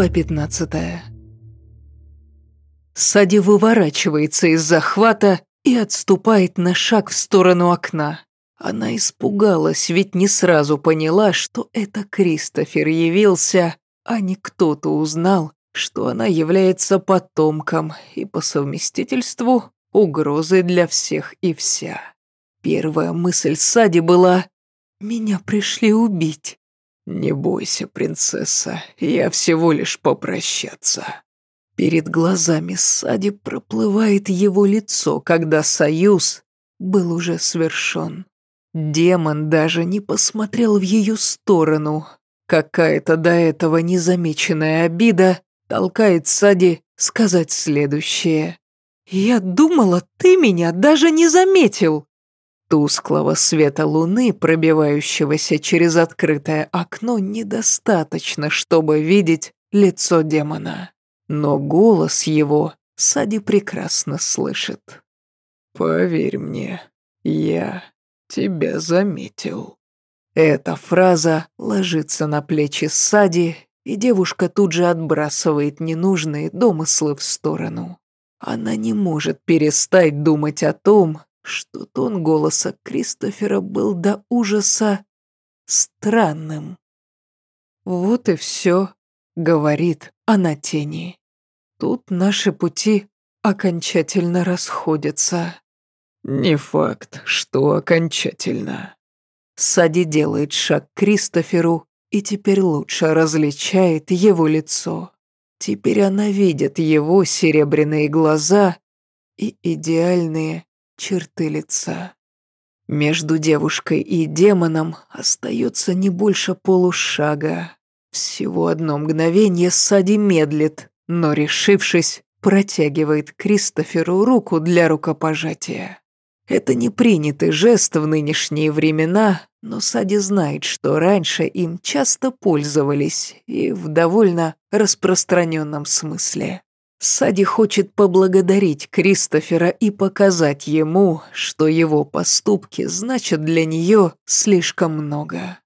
Глава 15 Сади выворачивается из захвата и отступает на шаг в сторону окна. Она испугалась, ведь не сразу поняла, что это Кристофер явился, а не кто-то узнал, что она является потомком и по совместительству угрозой для всех и вся. Первая мысль Сади была «Меня пришли убить». «Не бойся, принцесса, я всего лишь попрощаться». Перед глазами Сади проплывает его лицо, когда союз был уже свершен. Демон даже не посмотрел в ее сторону. Какая-то до этого незамеченная обида толкает Сади сказать следующее. «Я думала, ты меня даже не заметил!» Тусклого света луны, пробивающегося через открытое окно, недостаточно, чтобы видеть лицо демона. Но голос его Сади прекрасно слышит. «Поверь мне, я тебя заметил». Эта фраза ложится на плечи Сади, и девушка тут же отбрасывает ненужные домыслы в сторону. Она не может перестать думать о том, что тон голоса Кристофера был до ужаса странным. «Вот и все», — говорит она тени. «Тут наши пути окончательно расходятся». «Не факт, что окончательно». Сади делает шаг к Кристоферу и теперь лучше различает его лицо. Теперь она видит его серебряные глаза и идеальные черты лица. Между девушкой и демоном остается не больше полушага. Всего одно мгновение Сади медлит, но, решившись, протягивает Кристоферу руку для рукопожатия. Это не принятый жест в нынешние времена, но Сади знает, что раньше им часто пользовались и в довольно распространенном смысле. Сади хочет поблагодарить Кристофера и показать ему, что его поступки значат для нее слишком много.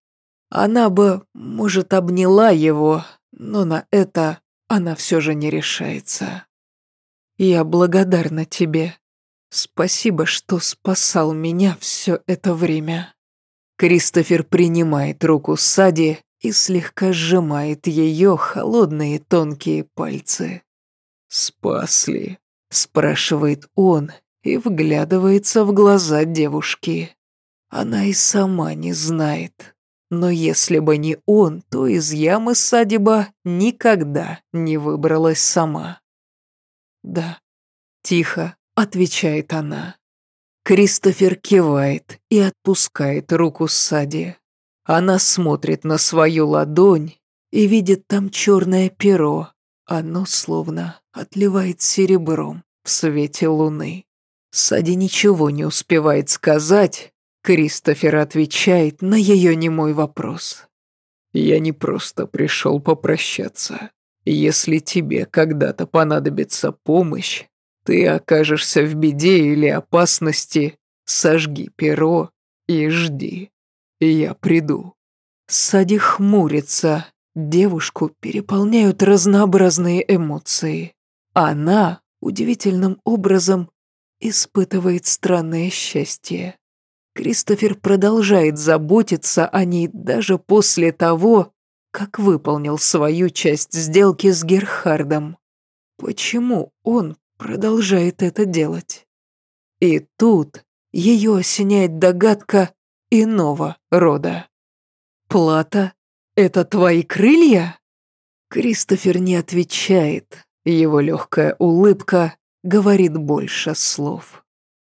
Она бы, может, обняла его, но на это она все же не решается. «Я благодарна тебе. Спасибо, что спасал меня все это время». Кристофер принимает руку Сади и слегка сжимает ее холодные тонкие пальцы. «Спасли?» – спрашивает он и вглядывается в глаза девушки. Она и сама не знает. Но если бы не он, то из ямы Садиба никогда не выбралась сама. «Да», – тихо отвечает она. Кристофер кивает и отпускает руку Сади. Она смотрит на свою ладонь и видит там черное перо, оно словно отливает серебром в свете луны. Сади ничего не успевает сказать. Кристофер отвечает на ее немой вопрос. «Я не просто пришел попрощаться. Если тебе когда-то понадобится помощь, ты окажешься в беде или опасности, сожги перо и жди. Я приду». Сади хмурится, Девушку переполняют разнообразные эмоции. Она удивительным образом испытывает странное счастье. Кристофер продолжает заботиться о ней даже после того, как выполнил свою часть сделки с Герхардом. Почему он продолжает это делать? И тут ее осеняет догадка иного рода. Плата «Это твои крылья?» Кристофер не отвечает. Его легкая улыбка говорит больше слов.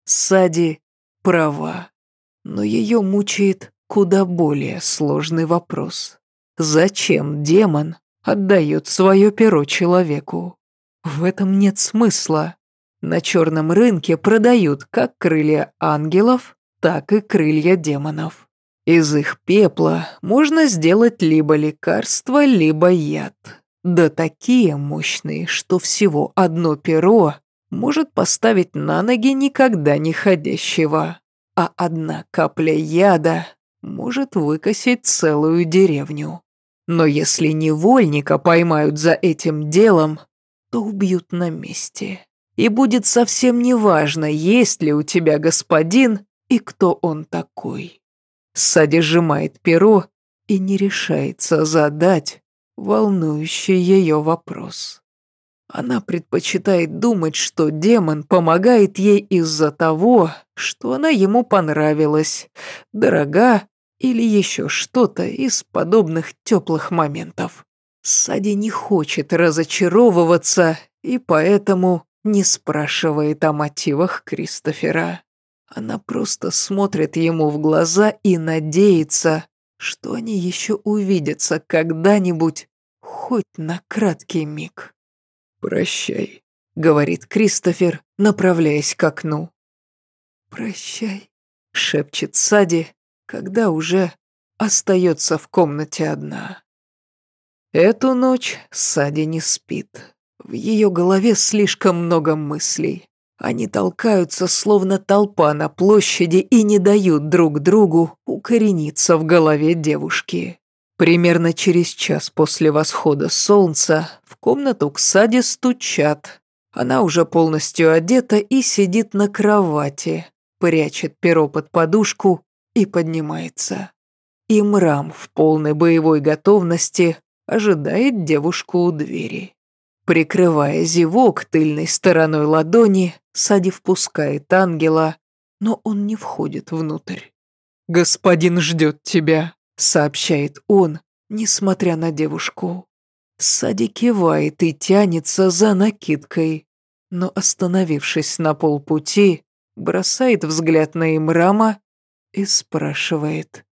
Сади права, но ее мучает куда более сложный вопрос. Зачем демон отдает свое перо человеку? В этом нет смысла. На черном рынке продают как крылья ангелов, так и крылья демонов. Из их пепла можно сделать либо лекарство, либо яд. Да такие мощные, что всего одно перо может поставить на ноги никогда не ходящего, а одна капля яда может выкосить целую деревню. Но если невольника поймают за этим делом, то убьют на месте. И будет совсем неважно, есть ли у тебя господин и кто он такой. Сади сжимает перо и не решается задать волнующий ее вопрос. Она предпочитает думать, что демон помогает ей из-за того, что она ему понравилась, дорога или еще что-то из подобных теплых моментов. Сади не хочет разочаровываться и поэтому не спрашивает о мотивах Кристофера. Она просто смотрит ему в глаза и надеется, что они еще увидятся когда-нибудь, хоть на краткий миг. «Прощай», — говорит Кристофер, направляясь к окну. «Прощай», — шепчет Сади, когда уже остается в комнате одна. Эту ночь Сади не спит. В ее голове слишком много мыслей. Они толкаются, словно толпа на площади, и не дают друг другу укорениться в голове девушки. Примерно через час после восхода солнца в комнату к Саде стучат. Она уже полностью одета и сидит на кровати, прячет перо под подушку и поднимается. Имрам в полной боевой готовности ожидает девушку у двери. Прикрывая зевок тыльной стороной ладони, Сади впускает ангела, но он не входит внутрь. «Господин ждет тебя», — сообщает он, несмотря на девушку. Сади кивает и тянется за накидкой, но, остановившись на полпути, бросает взгляд на Имрама и спрашивает.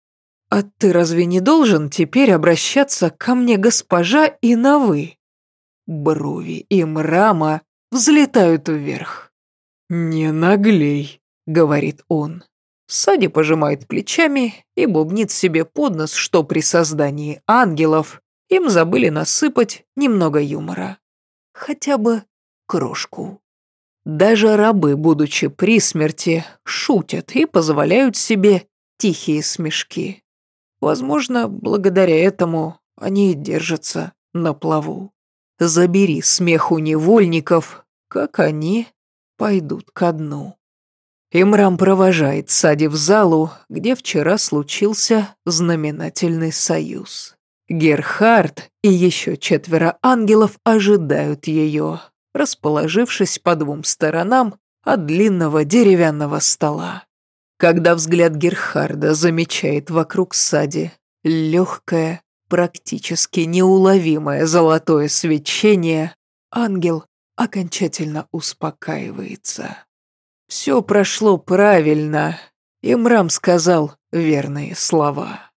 «А ты разве не должен теперь обращаться ко мне, госпожа, и на «вы»?» Брови и мрама взлетают вверх. «Не наглей», — говорит он. Сади пожимает плечами и бубнит себе под нос, что при создании ангелов им забыли насыпать немного юмора. Хотя бы крошку. Даже рабы, будучи при смерти, шутят и позволяют себе тихие смешки. Возможно, благодаря этому они держатся на плаву. Забери смех у невольников, как они пойдут ко дну. Имрам провожает Сади в залу, где вчера случился знаменательный союз. Герхард и еще четверо ангелов ожидают ее, расположившись по двум сторонам от длинного деревянного стола. Когда взгляд Герхарда замечает вокруг Сади легкое, практически неуловимое золотое свечение, ангел окончательно успокаивается. Все прошло правильно, и Мрам сказал верные слова.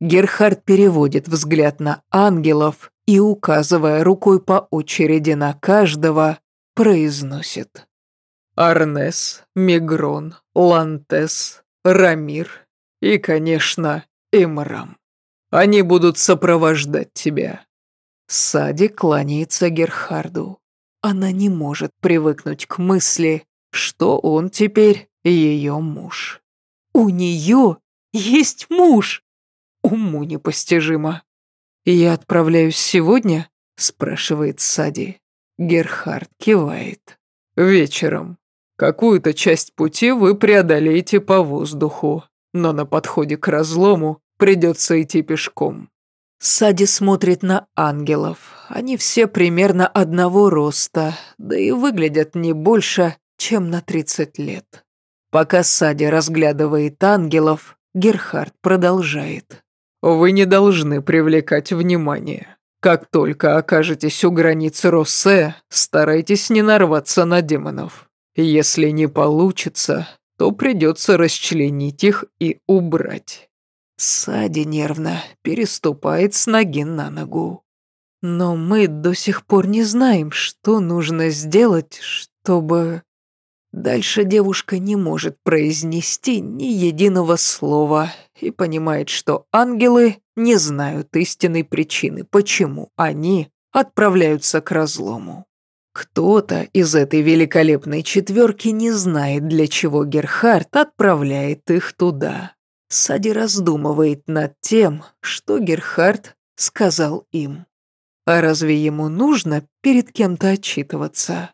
Герхард переводит взгляд на ангелов и, указывая рукой по очереди на каждого, произносит. Арнес, Мигрон, Лантес, Рамир и, конечно, Имрам. Они будут сопровождать тебя». Сади кланяется Герхарду. Она не может привыкнуть к мысли, что он теперь ее муж. У нее есть муж. Уму непостижимо. «Я отправляюсь сегодня?» – спрашивает Сади. Герхард кивает. «Вечером. Какую-то часть пути вы преодолеете по воздуху, но на подходе к разлому Придется идти пешком. Сади смотрит на ангелов. Они все примерно одного роста, да и выглядят не больше, чем на 30 лет. Пока Сади разглядывает ангелов, Герхард продолжает. «Вы не должны привлекать внимание. Как только окажетесь у границы Россе, старайтесь не нарваться на демонов. Если не получится, то придется расчленить их и убрать. Сади нервно переступает с ноги на ногу. Но мы до сих пор не знаем, что нужно сделать, чтобы... Дальше девушка не может произнести ни единого слова и понимает, что ангелы не знают истинной причины, почему они отправляются к разлому. Кто-то из этой великолепной четверки не знает, для чего Герхард отправляет их туда. Сади раздумывает над тем, что Герхард сказал им. А разве ему нужно перед кем-то отчитываться?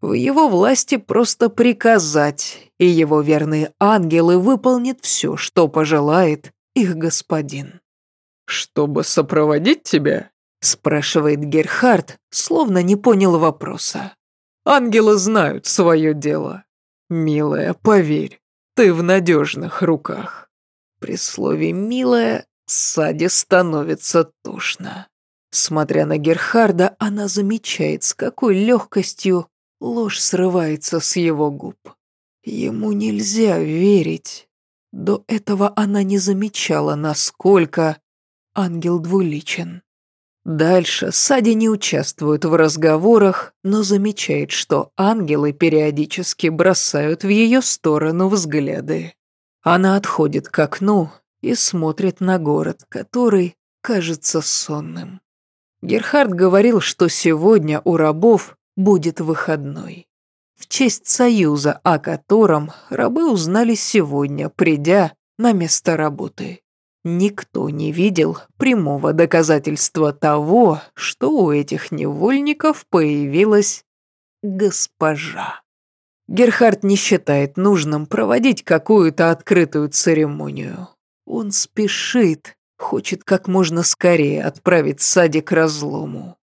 В его власти просто приказать, и его верные ангелы выполнят все, что пожелает их господин. «Чтобы сопроводить тебя?» – спрашивает Герхард, словно не понял вопроса. «Ангелы знают свое дело. Милая, поверь, ты в надежных руках». При слове «милая» Саде становится тошно. Смотря на Герхарда, она замечает, с какой легкостью ложь срывается с его губ. Ему нельзя верить. До этого она не замечала, насколько ангел двуличен. Дальше Сади не участвует в разговорах, но замечает, что ангелы периодически бросают в ее сторону взгляды. Она отходит к окну и смотрит на город, который кажется сонным. Герхард говорил, что сегодня у рабов будет выходной. В честь союза, о котором рабы узнали сегодня, придя на место работы. Никто не видел прямого доказательства того, что у этих невольников появилась госпожа. Герхард не считает нужным проводить какую-то открытую церемонию. Он спешит, хочет как можно скорее отправить Сади к разлому.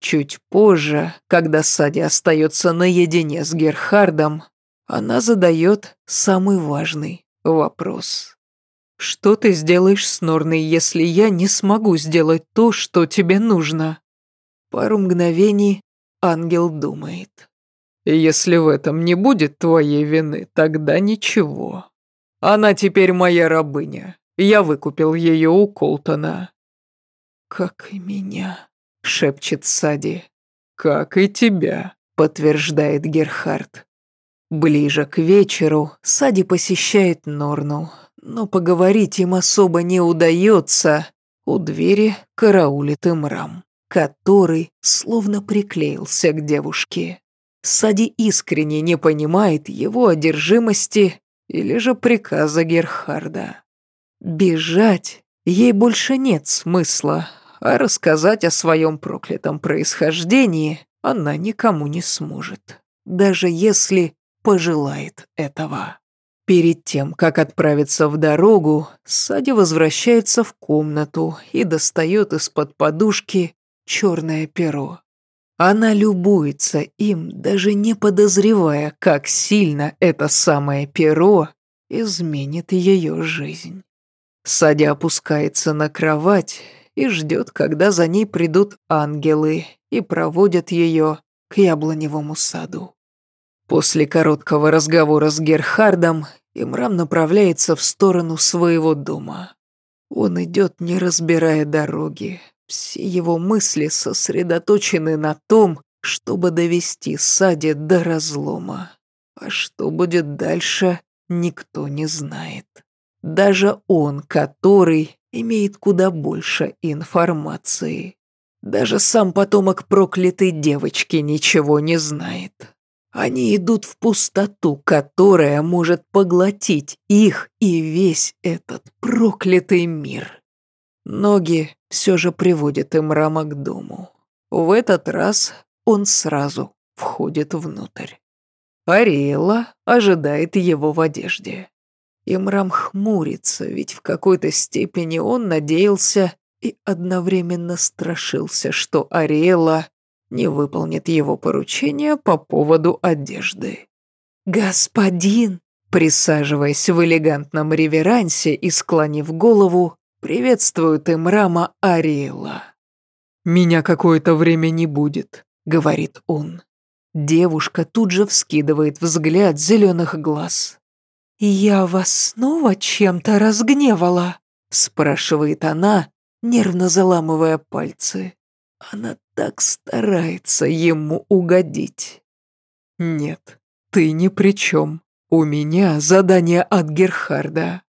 Чуть позже, когда Сади остается наедине с Герхардом, она задает самый важный вопрос. «Что ты сделаешь с Норной, если я не смогу сделать то, что тебе нужно?» Пару мгновений ангел думает. «Если в этом не будет твоей вины, тогда ничего. Она теперь моя рабыня. Я выкупил ее у Колтона». «Как и меня», — шепчет Сади. «Как и тебя», — подтверждает Герхард. Ближе к вечеру Сади посещает Норну, но поговорить им особо не удается. У двери караулит Имрам, который словно приклеился к девушке. Сади искренне не понимает его одержимости или же приказа Герхарда. Бежать ей больше нет смысла, а рассказать о своем проклятом происхождении она никому не сможет, даже если пожелает этого. Перед тем, как отправиться в дорогу, Сади возвращается в комнату и достает из-под подушки черное перо. Она любуется им, даже не подозревая, как сильно это самое перо изменит ее жизнь. Садя опускается на кровать и ждет, когда за ней придут ангелы и проводят ее к яблоневому саду. После короткого разговора с Герхардом Имрам направляется в сторону своего дома. Он идет, не разбирая дороги. Все его мысли сосредоточены на том, чтобы довести Сади до разлома. А что будет дальше, никто не знает. Даже он, который имеет куда больше информации. Даже сам потомок проклятой девочки ничего не знает. Они идут в пустоту, которая может поглотить их и весь этот проклятый мир. Ноги все же приводят им рама к дому. В этот раз он сразу входит внутрь. Ариэла ожидает его в одежде. Имрам хмурится, ведь в какой-то степени он надеялся и одновременно страшился, что Ариэла не выполнит его поручение по поводу одежды. «Господин!» Присаживаясь в элегантном реверансе и склонив голову, приветствует Имрама Ариэла. «Меня какое-то время не будет», — говорит он. Девушка тут же вскидывает взгляд зеленых глаз. «Я вас снова чем-то разгневала?» спрашивает она, нервно заламывая пальцы. Она так старается ему угодить. «Нет, ты ни при чем. У меня задание от Герхарда».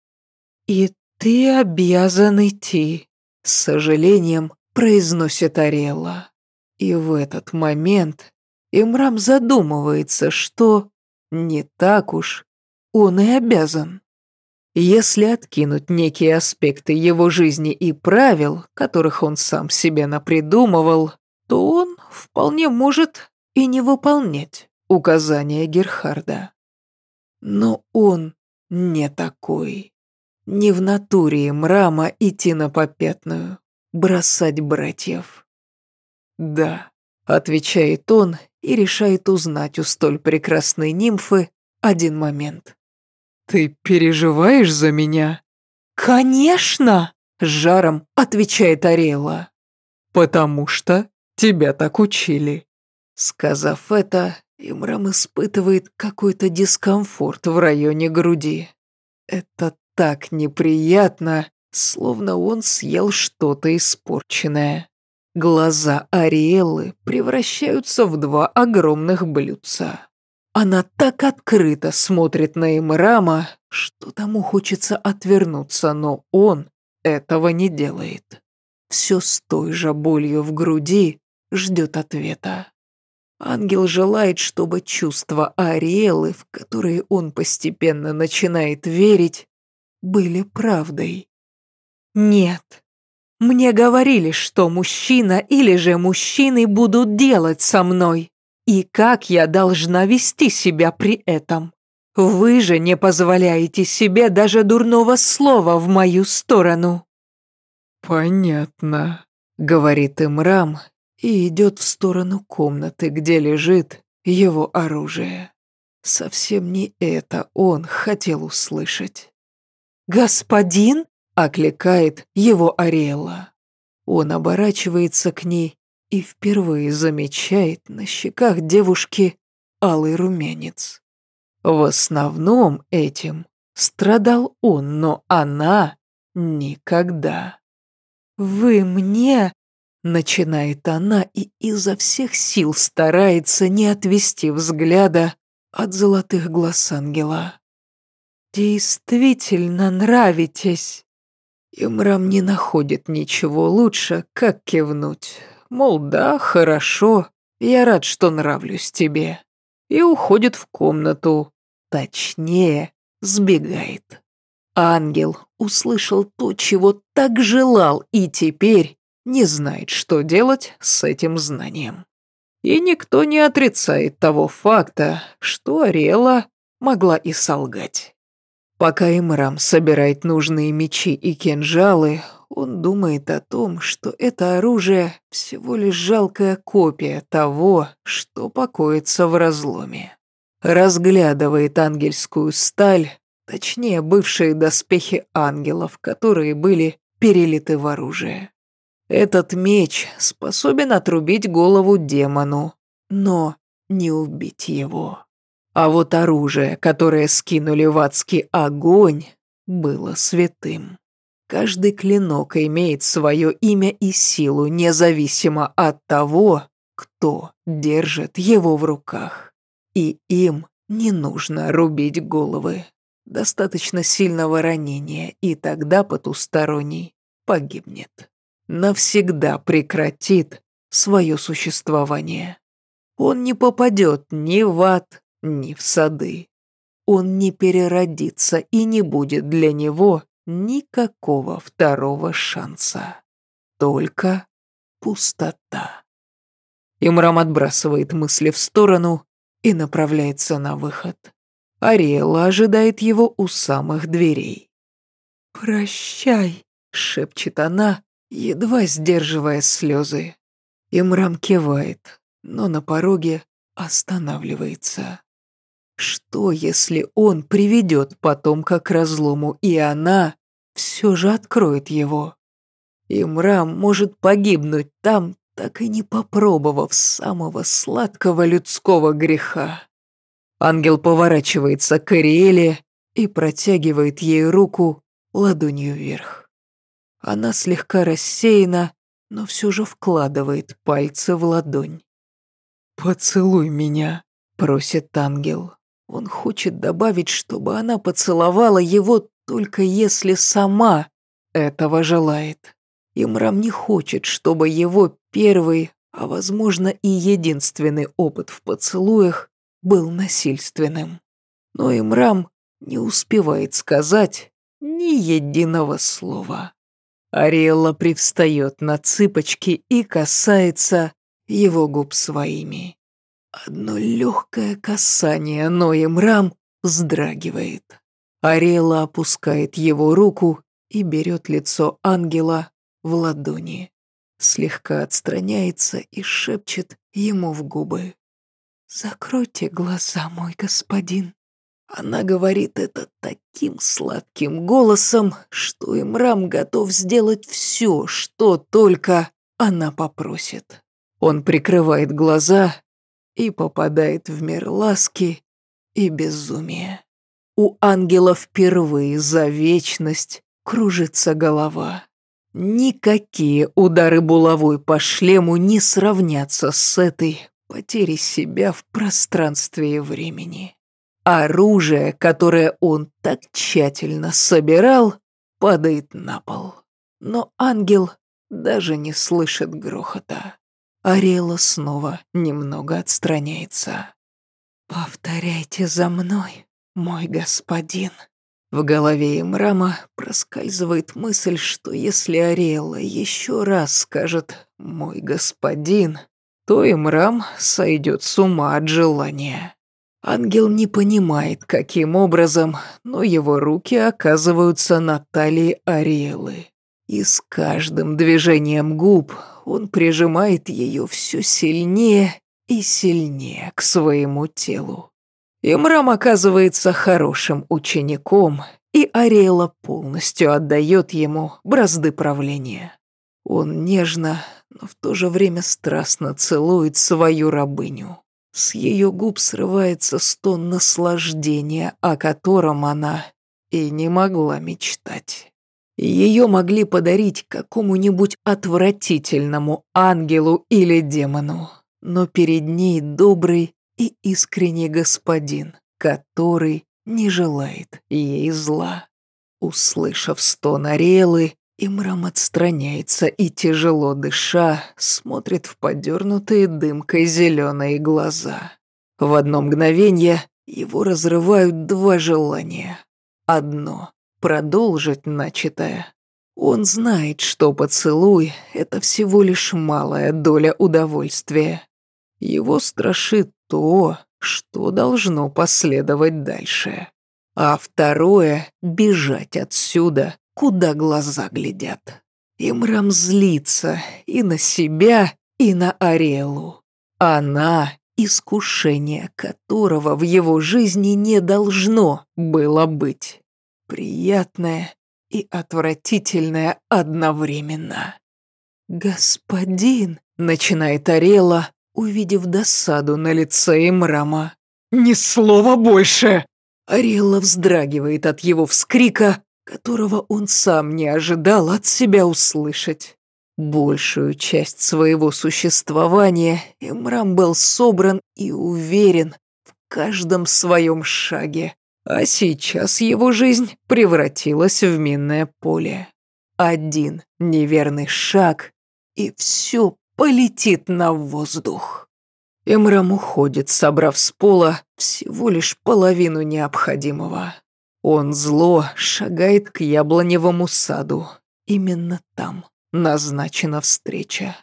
«И ты обязан идти», — с сожалением произносит Арелла. И в этот момент Имрам задумывается, что не так уж он и обязан. Если откинуть некие аспекты его жизни и правил, которых он сам себе напридумывал, то он вполне может и не выполнять указания Герхарда. Но он не такой. Не в натуре мрама идти на попятную, бросать братьев. «Да», — отвечает он и решает узнать у столь прекрасной нимфы один момент. «Ты переживаешь за меня?» «Конечно!» — с жаром отвечает Ариэла. «Потому что тебя так учили». Сказав это, Имрам испытывает какой-то дискомфорт в районе груди. Это так неприятно, словно он съел что-то испорченное. Глаза Ариэллы превращаются в два огромных блюдца. Она так открыто смотрит на Имрама, что тому хочется отвернуться, но он этого не делает. Все с той же болью в груди ждет ответа. Ангел желает, чтобы чувства Ариэлы, в которые он постепенно начинает верить, были правдой. Нет. Мне говорили, что мужчина или же мужчины будут делать со мной. И как я должна вести себя при этом? Вы же не позволяете себе даже дурного слова в мою сторону. Понятно, говорит Имрам, и идет в сторону комнаты, где лежит его оружие. Совсем не это он хотел услышать. «Господин?» — окликает его Ариэла. Он оборачивается к ней и впервые замечает на щеках девушки алый румянец. В основном этим страдал он, но она никогда. «Вы мне...» Начинает она и изо всех сил старается не отвести взгляда от золотых глаз ангела. «Действительно нравитесь!» Имрам не находит ничего лучше, как кивнуть. Мол, да, хорошо, я рад, что нравлюсь тебе. И уходит в комнату. Точнее, сбегает. Ангел услышал то, чего так желал, и теперь не знает, что делать с этим знанием. И никто не отрицает того факта, что Арела могла и солгать. Пока Имрам собирает нужные мечи и кинжалы, он думает о том, что это оружие всего лишь жалкая копия того, что покоится в разломе. Разглядывает ангельскую сталь, точнее бывшие доспехи ангелов, которые были перелиты в оружие. Этот меч способен отрубить голову демону, но не убить его. А вот оружие, которое скинули в адский огонь, было святым. Каждый клинок имеет свое имя и силу, независимо от того, кто держит его в руках. И им не нужно рубить головы. Достаточно сильного ранения, и тогда потусторонний погибнет навсегда прекратит свое существование. Он не попадет ни в ад, ни в сады. Он не переродится и не будет для него никакого второго шанса. Только пустота. Имрам отбрасывает мысли в сторону и направляется на выход. Ариэла ожидает его у самых дверей. «Прощай», — шепчет она, едва сдерживая слезы. Имрам кивает, но на пороге останавливается. Что, если он приведет потомка к разлому, и она все же откроет его? Имрам может погибнуть там, так и не попробовав самого сладкого людского греха. Ангел поворачивается к Ариэле и протягивает ей руку ладонью вверх. Она слегка рассеяна, но все же вкладывает пальцы в ладонь. «Поцелуй меня», — просит ангел. Он хочет добавить, чтобы она поцеловала его, только если сама этого желает. Имрам не хочет, чтобы его первый, а возможно и единственный опыт в поцелуях был насильственным. Но Имрам не успевает сказать, ни единого слова. Ариэлла привстает на цыпочки и касается его губ своими. Одно легкое касание Нои Мрам вздрагивает. Ариэлла опускает его руку и берет лицо ангела в ладони. Слегка отстраняется и шепчет ему в губы. «Закройте глаза, мой господин». Она говорит это таким сладким голосом, что Имрам готов сделать все, что только она попросит. Он прикрывает глаза и попадает в мир ласки и безумия. У ангела впервые за вечность кружится голова. Никакие удары булавой по шлему не сравнятся с этой потерей себя в пространстве и времени. Оружие, которое он так тщательно собирал, падает на пол. Но ангел даже не слышит грохота. Арела снова немного отстраняется. «Повторяйте за мной, мой господин». В голове Имрама проскальзывает мысль, что если Ариэла еще раз скажет «мой господин», то Имрам сойдет с ума от желания. Ангел не понимает, каким образом, но его руки оказываются на талии Ариэлы. И с каждым движением губ он прижимает ее все сильнее и сильнее к своему телу. Имрам оказывается хорошим учеником, и Ариэла полностью отдает ему бразды правления. Он нежно, но в то же время страстно целует свою рабыню. С ее губ срывается стон наслаждения, о котором она и не могла мечтать. Ее могли подарить какому-нибудь отвратительному ангелу или демону, но перед ней добрый и искренний господин, который не желает ей зла. Услышав стон Ариэлы, Имрам отстраняется и, тяжело дыша, смотрит в подернутые дымкой зеленые глаза. В одно мгновение его разрывают два желания. Одно — продолжить начатое. Он знает, что поцелуй — это всего лишь малая доля удовольствия. Его страшит то, что должно последовать дальше. А второе — бежать отсюда, куда глаза глядят. Имрам злится и на себя, и на Арелу. Она — искушение которого в его жизни не должно было быть. Приятное и отвратительное одновременно. «Господин», — начинает Арела, увидев досаду на лице Имрама. «Ни слова больше!» Арела вздрагивает от его вскрика, которого он сам не ожидал от себя услышать. Большую часть своего существования Эмрам был собран и уверен в каждом своем шаге, а сейчас его жизнь превратилась в минное поле. Один неверный шаг, и все полетит на воздух. Эмрам уходит, собрав с пола всего лишь половину необходимого. Он зло шагает к яблоневому саду. Именно там назначена встреча.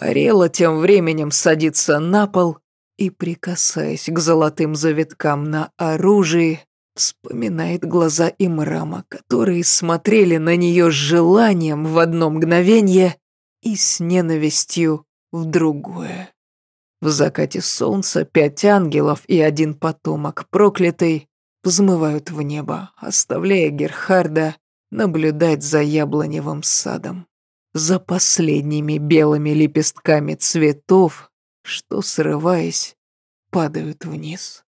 Арела тем временем садится на пол и, прикасаясь к золотым завиткам на оружии, вспоминает глаза Имрама, которые смотрели на нее с желанием в одно мгновение и с ненавистью в другое. В закате солнца пять ангелов и один потомок проклятый взмывают в небо, оставляя Герхарда наблюдать за яблоневым садом, за последними белыми лепестками цветов, что, срываясь, падают вниз.